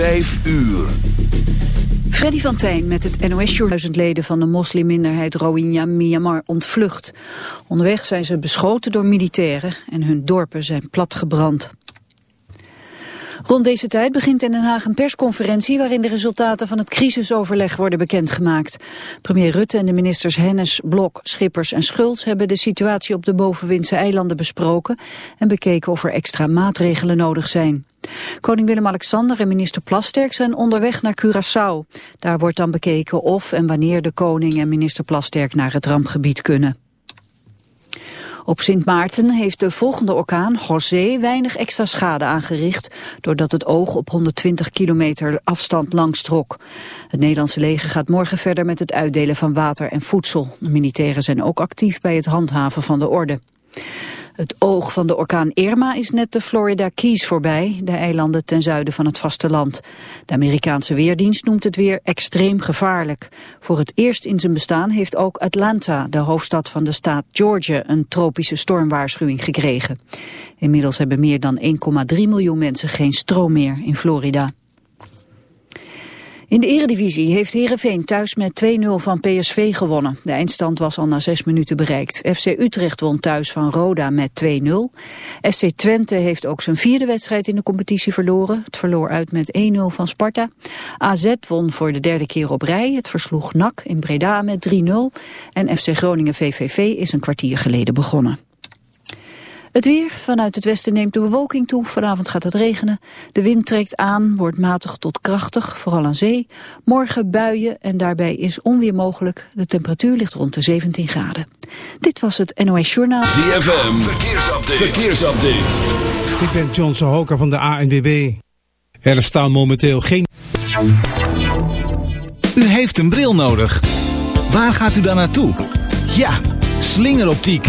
Vijf uur. Freddy van Tijn met het nos duizend leden van de moslimminderheid Rohingya Myanmar ontvlucht. Onderweg zijn ze beschoten door militairen en hun dorpen zijn platgebrand. Rond deze tijd begint in Den Haag een persconferentie waarin de resultaten van het crisisoverleg worden bekendgemaakt. Premier Rutte en de ministers Hennis, Blok, Schippers en Schulz hebben de situatie op de bovenwindse eilanden besproken en bekeken of er extra maatregelen nodig zijn. Koning Willem-Alexander en minister Plasterk zijn onderweg naar Curaçao. Daar wordt dan bekeken of en wanneer de koning en minister Plasterk naar het rampgebied kunnen. Op Sint Maarten heeft de volgende orkaan, José, weinig extra schade aangericht, doordat het oog op 120 kilometer afstand langs trok. Het Nederlandse leger gaat morgen verder met het uitdelen van water en voedsel. De militairen zijn ook actief bij het handhaven van de orde. Het oog van de orkaan Irma is net de Florida Keys voorbij, de eilanden ten zuiden van het vasteland. De Amerikaanse Weerdienst noemt het weer extreem gevaarlijk. Voor het eerst in zijn bestaan heeft ook Atlanta, de hoofdstad van de staat Georgia, een tropische stormwaarschuwing gekregen. Inmiddels hebben meer dan 1,3 miljoen mensen geen stroom meer in Florida. In de eredivisie heeft Heerenveen thuis met 2-0 van PSV gewonnen. De eindstand was al na zes minuten bereikt. FC Utrecht won thuis van Roda met 2-0. FC Twente heeft ook zijn vierde wedstrijd in de competitie verloren. Het verloor uit met 1-0 van Sparta. AZ won voor de derde keer op rij. Het versloeg NAC in Breda met 3-0. En FC Groningen VVV is een kwartier geleden begonnen. Het weer. Vanuit het westen neemt de bewolking toe. Vanavond gaat het regenen. De wind trekt aan, wordt matig tot krachtig, vooral aan zee. Morgen buien en daarbij is onweer mogelijk. De temperatuur ligt rond de 17 graden. Dit was het NOS Journaal. ZFM. Verkeersupdate. Verkeersupdate. Ik ben John Sahoka van de ANWB. Er staan momenteel geen... U heeft een bril nodig. Waar gaat u dan naartoe? Ja, slingeroptiek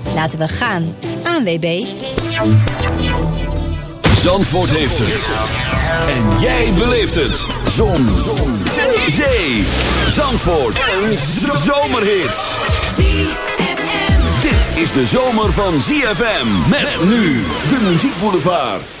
Laten we gaan. ANWB. Zandvoort heeft het. En jij beleeft het. Zon. Zon. Zee. Zandvoort. Een zomerhit. Dit is de zomer van ZFM. Met nu de muziekboulevard.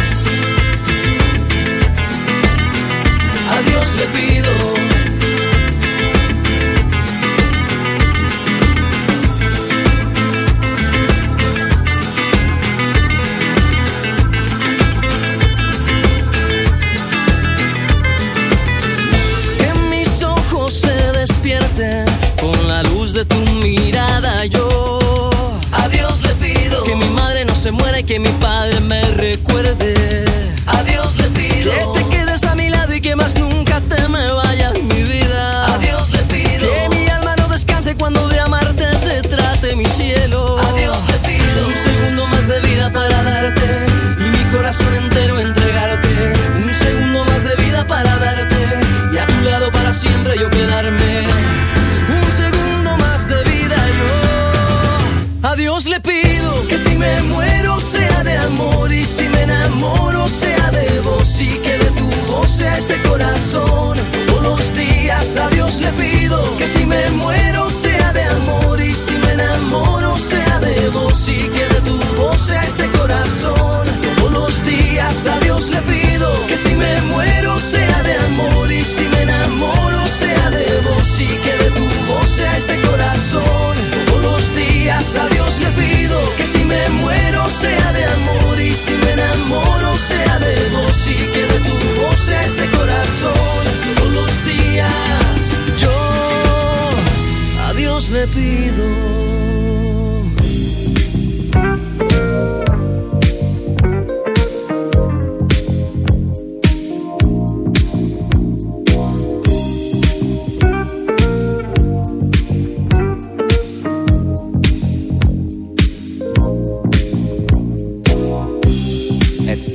Dios le pido.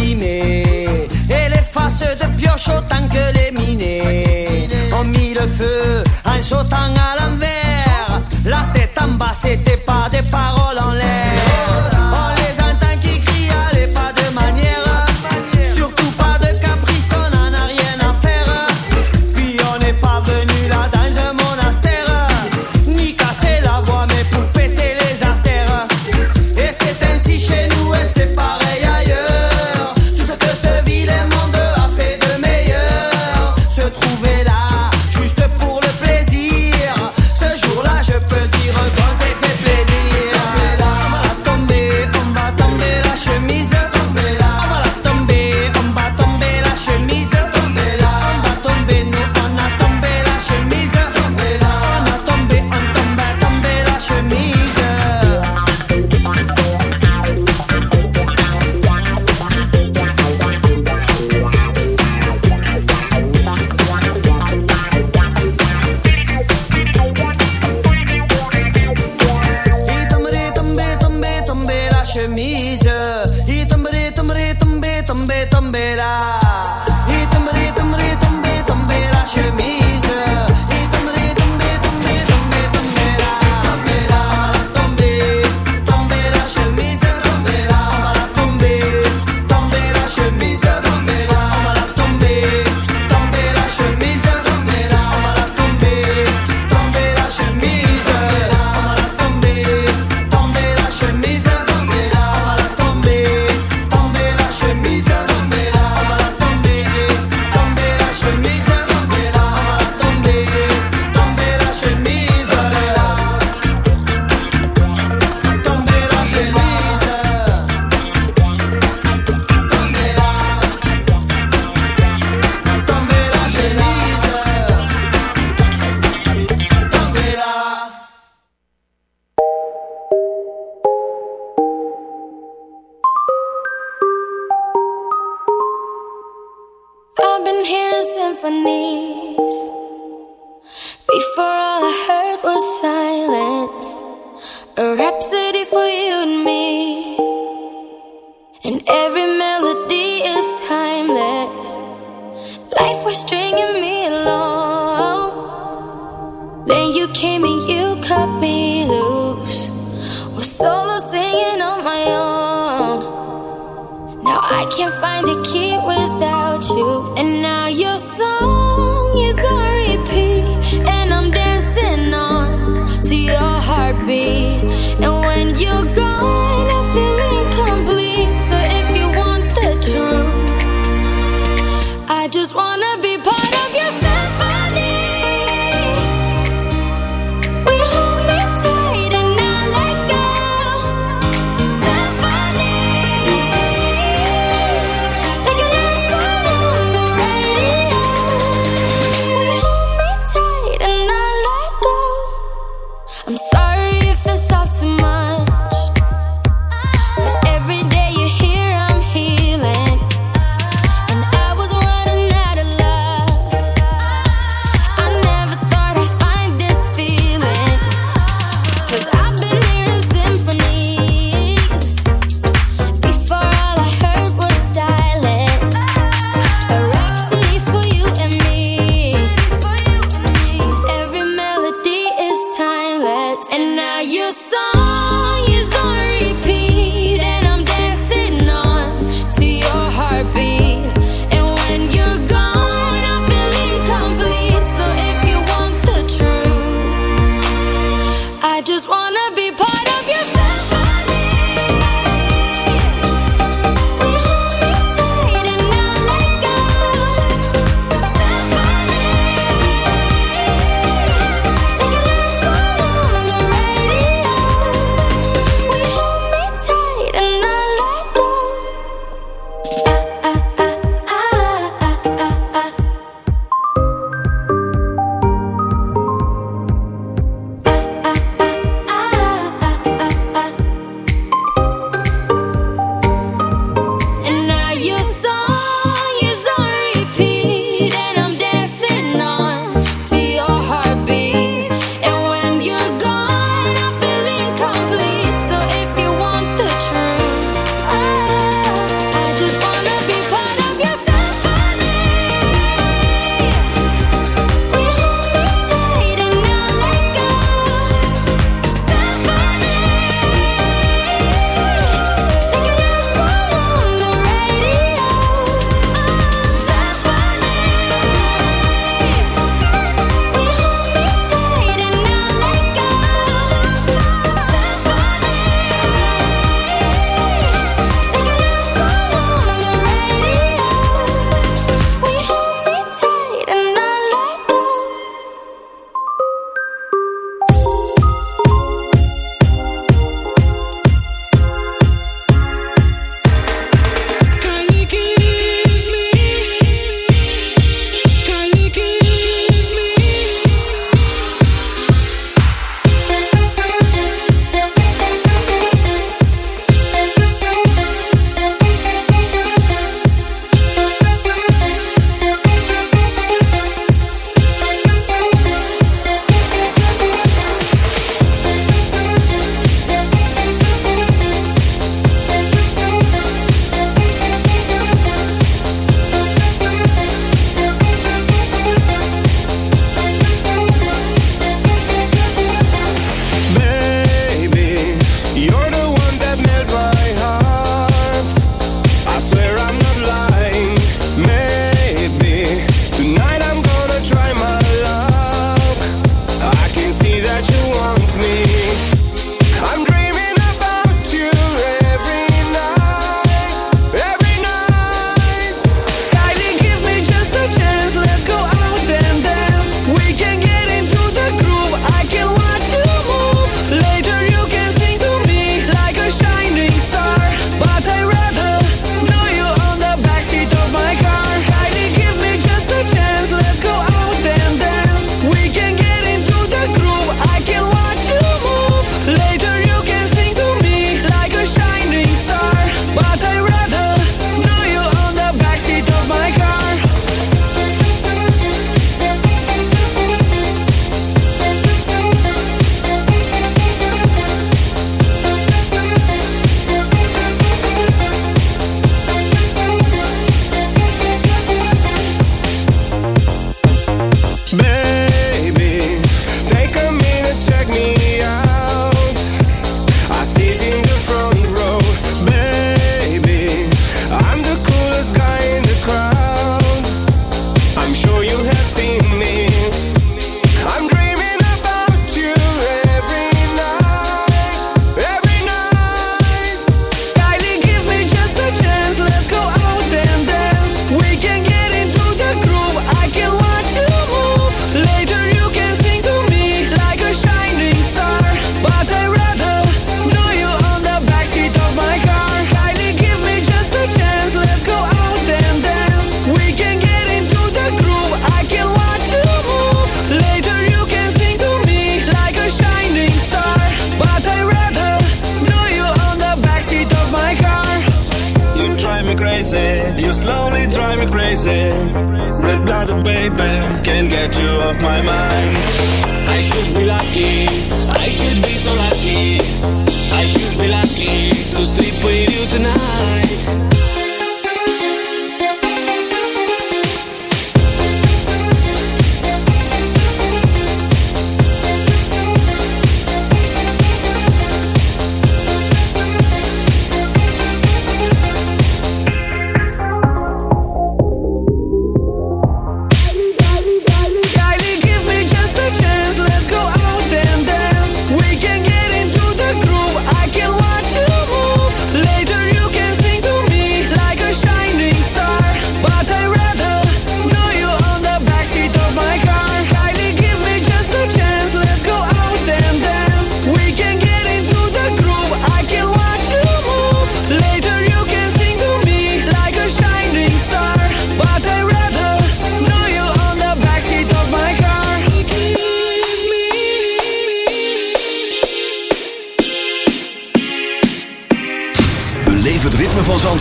Et les faces de pioche autant que les minés ont mis le feu en sautant à l'envers. La tête en bas, c'était pas des paroles.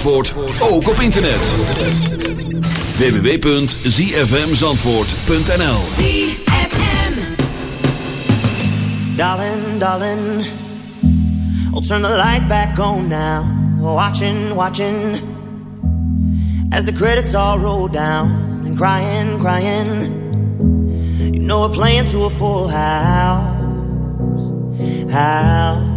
Zandvoort ook op internet. www.zfmzandvoort.nl Darling, darling, I'll turn the lights back on now. Watching, watching, as the credits all roll down and crying, crying. You know we're playing to a full house, house.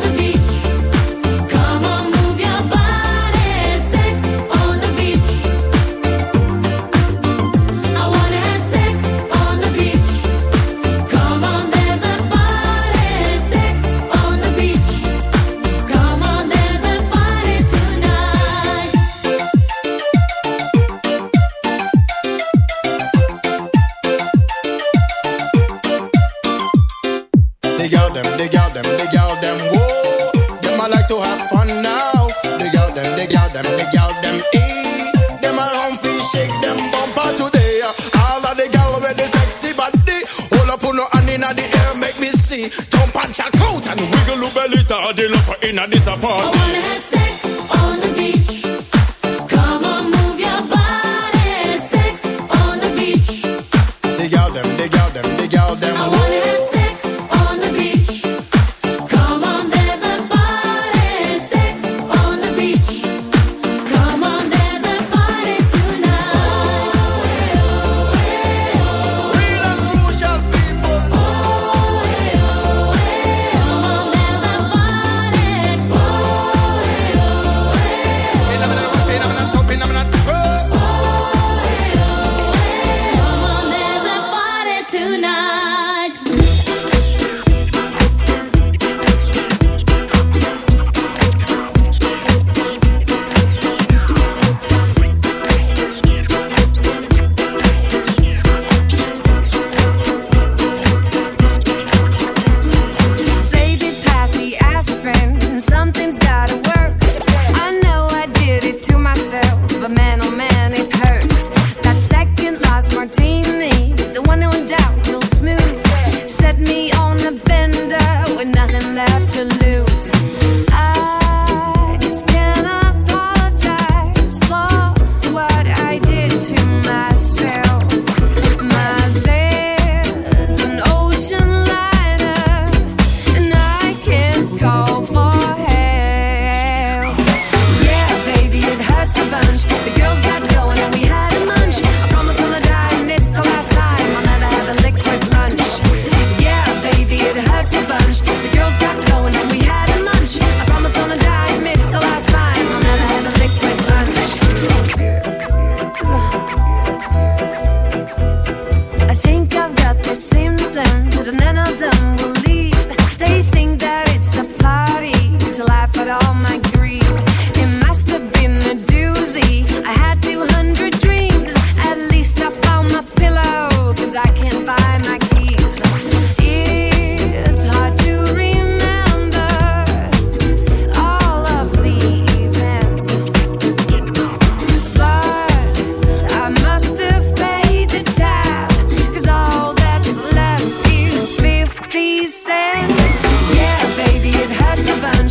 inna this apart.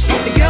The girl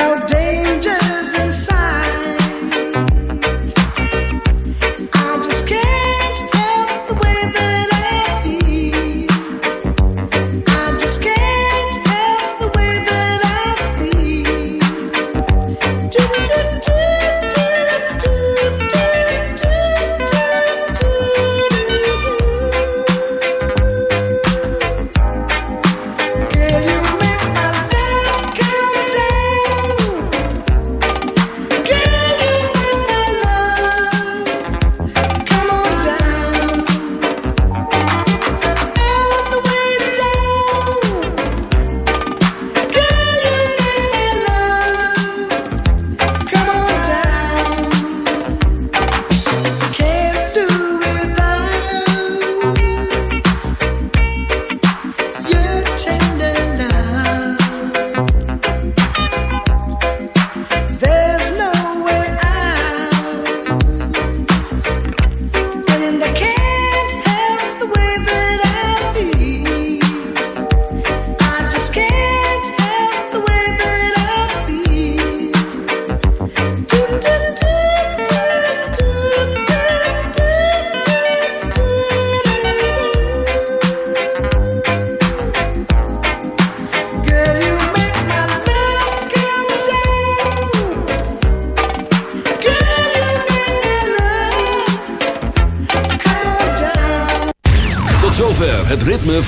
out